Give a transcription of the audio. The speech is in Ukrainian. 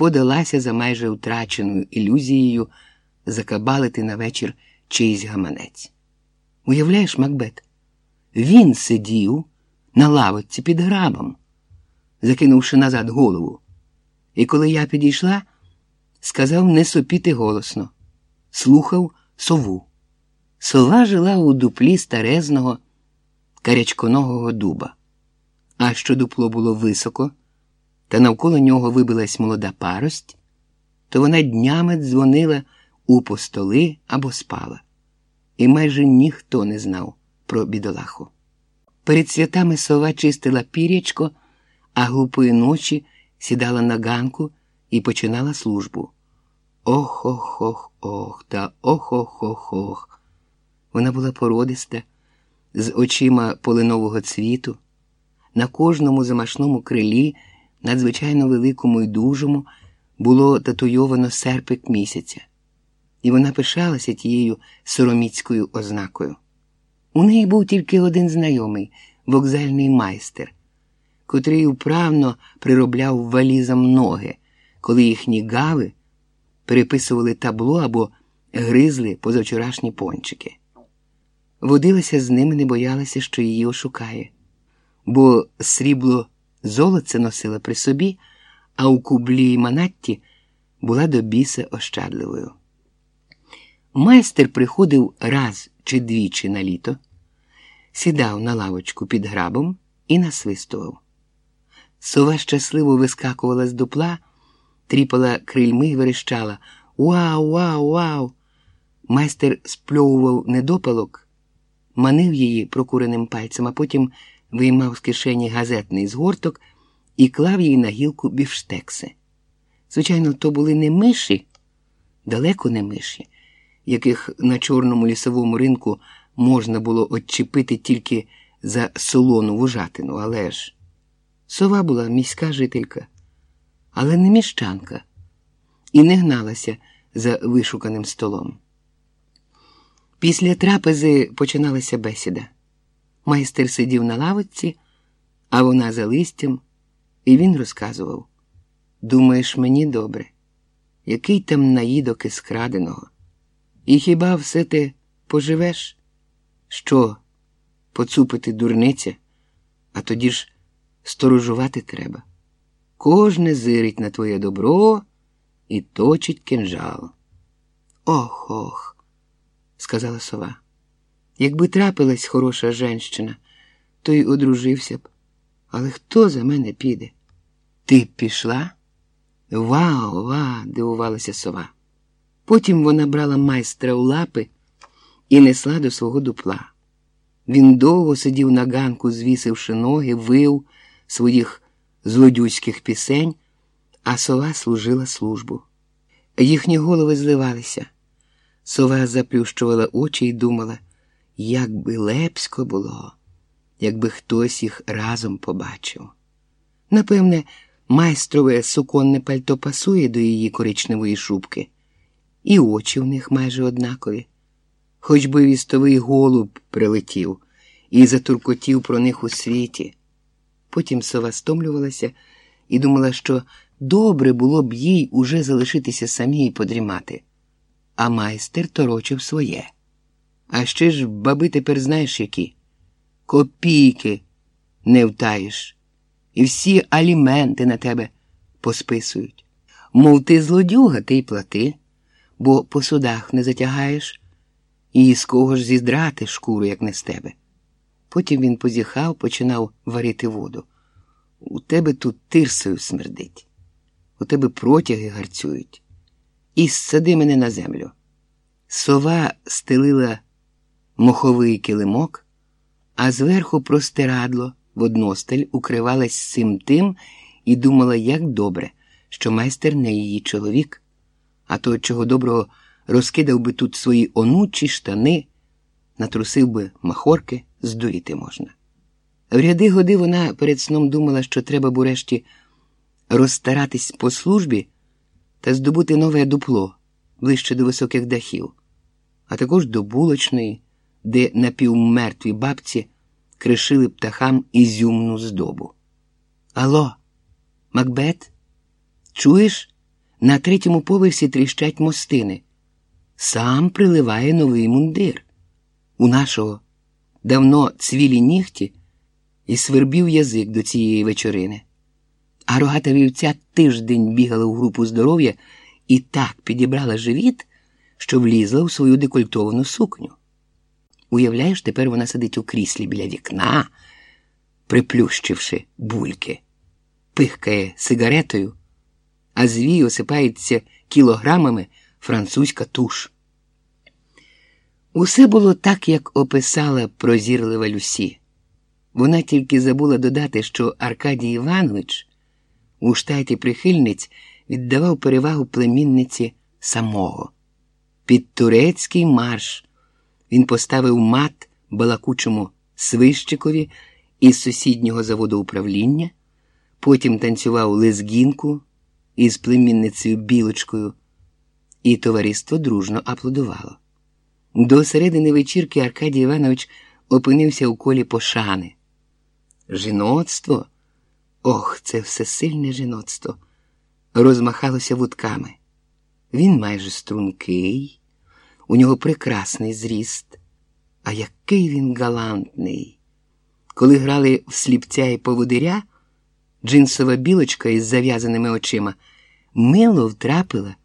подалася за майже втраченою ілюзією закабалити на вечір чийсь гаманець. Уявляєш, Макбет, він сидів на лавочці під грабом, закинувши назад голову. І коли я підійшла, сказав не сопіти голосно, слухав сову. Сова жила у дуплі старезного карячконогого дуба. А що дупло було високо, та навколо нього вибилась молода парость, то вона днями дзвонила у постоли або спала, і майже ніхто не знав про бідолаху. Перед святами сова чистила пірячко, а глупої ночі сідала на ганку і починала службу. Ох ох ох ох та ох ох ох ох. Вона була породиста, з очима полинового цвіту, на кожному замашному крилі, надзвичайно великому і дужому, було татуйовано серпик місяця, і вона пишалася тією сороміцькою ознакою. У неї був тільки один знайомий вокзальний майстер, котрий вправно приробляв валізам ноги, коли їхні гави переписували табло або гризли позавчорашні пончики. Водилася з ними, не боялася, що її ошукає, бо срібло золоце носила при собі, а у кублі й манатті була до біса ощадливою. Майстер приходив раз чи двічі на літо, сідав на лавочку під грабом і насвистував. Сова щасливо вискакувала з дупла, тріпала крильми і верещала Вау, вау, вау! Майстер спльовував недопалок, манив її прокуреним пальцем, а потім виймав з кишені газетний згорток і клав їй на гілку бівштекси. Звичайно, то були не миші, далеко не миші, яких на чорному лісовому ринку можна було отчепити тільки за солону вужатину, але ж сова була міська жителька, але не міщанка, і не гналася за вишуканим столом. Після трапези починалася бесіда. Майстер сидів на лавочці, а вона за листям, і він розказував: Думаєш, мені добре, який там наїдок із краденого? І хіба все ти поживеш? Що, поцупити дурниця, а тоді ж сторожувати треба. Кожне зирить на твоє добро і точить кинжал. Ох ох, сказала сова. Якби трапилась хороша женщина, то й одружився б. Але хто за мене піде? Ти б пішла? Вау, ва, дивувалася сова. Потім вона брала майстра у лапи і несла до свого дупла. Він довго сидів на ганку, звісивши ноги, вив своїх злодюських пісень, а сова служила службу. Їхні голови зливалися. Сова заплющувала очі і думала, як би лепсько було, якби хтось їх разом побачив. Напевне, майстрове суконне пальто пасує до її коричневої шубки, і очі в них майже однакові. Хоч би вістовий голуб прилетів і затуркотів про них у світі. Потім сова стомлювалася і думала, що добре було б їй уже залишитися самій подрімати. А майстер торочив своє. А ще ж, баби, тепер знаєш які? Копійки не втаєш, і всі аліменти на тебе посписують. Мов ти злодюга, ти й плати, бо по судах не затягаєш, і з кого ж зіздрати шкуру, як не з тебе. Потім він позіхав, починав варити воду. У тебе тут тирсою смердить, у тебе протяги гарцюють. І ссади мене на землю. Сова стелила моховий килимок, а зверху простирадло в одностель укривалась цим тим і думала, як добре, що майстер не її чоловік, а то, чого доброго, розкидав би тут свої онучі штани, натрусив би махорки, здуріти можна. В ряди годи вона перед сном думала, що треба бурешті розстаратись по службі та здобути нове дупло ближче до високих дахів, а також до булочної, де напівмертві бабці кришили птахам ізюмну здобу. Алло, Макбет, чуєш? На третьому поверсі тріщать мостини. Сам приливає новий мундир. У нашого давно цвілі нігті і свербів язик до цієї вечорини. А рогата вівця тиждень бігала в групу здоров'я і так підібрала живіт, що влізла у свою декольтовану сукню. Уявляєш, тепер вона сидить у кріслі біля вікна, приплющивши бульки, пихкає сигаретою, а звій осипається кілограмами французька туш. Усе було так, як описала прозірлива Люсі. Вона тільки забула додати, що Аркадій Іванович у штаті прихильниць віддавав перевагу племінниці самого. Під турецький марш він поставив мат балакучому свищикові із сусіднього заводу управління, потім танцював лезгінку із племінницею білочкою, і товариство дружно аплодувало. До середини вечірки Аркадій Іванович опинився у колі пошани. Жіноцтво, ох, це всесильне жіноцтво, розмахалося вудками. Він майже стрункий, у нього прекрасний зріст. А який він галантний. Коли грали в сліпця і поводиря, джинсова білочка із зав'язаними очима мило втрапила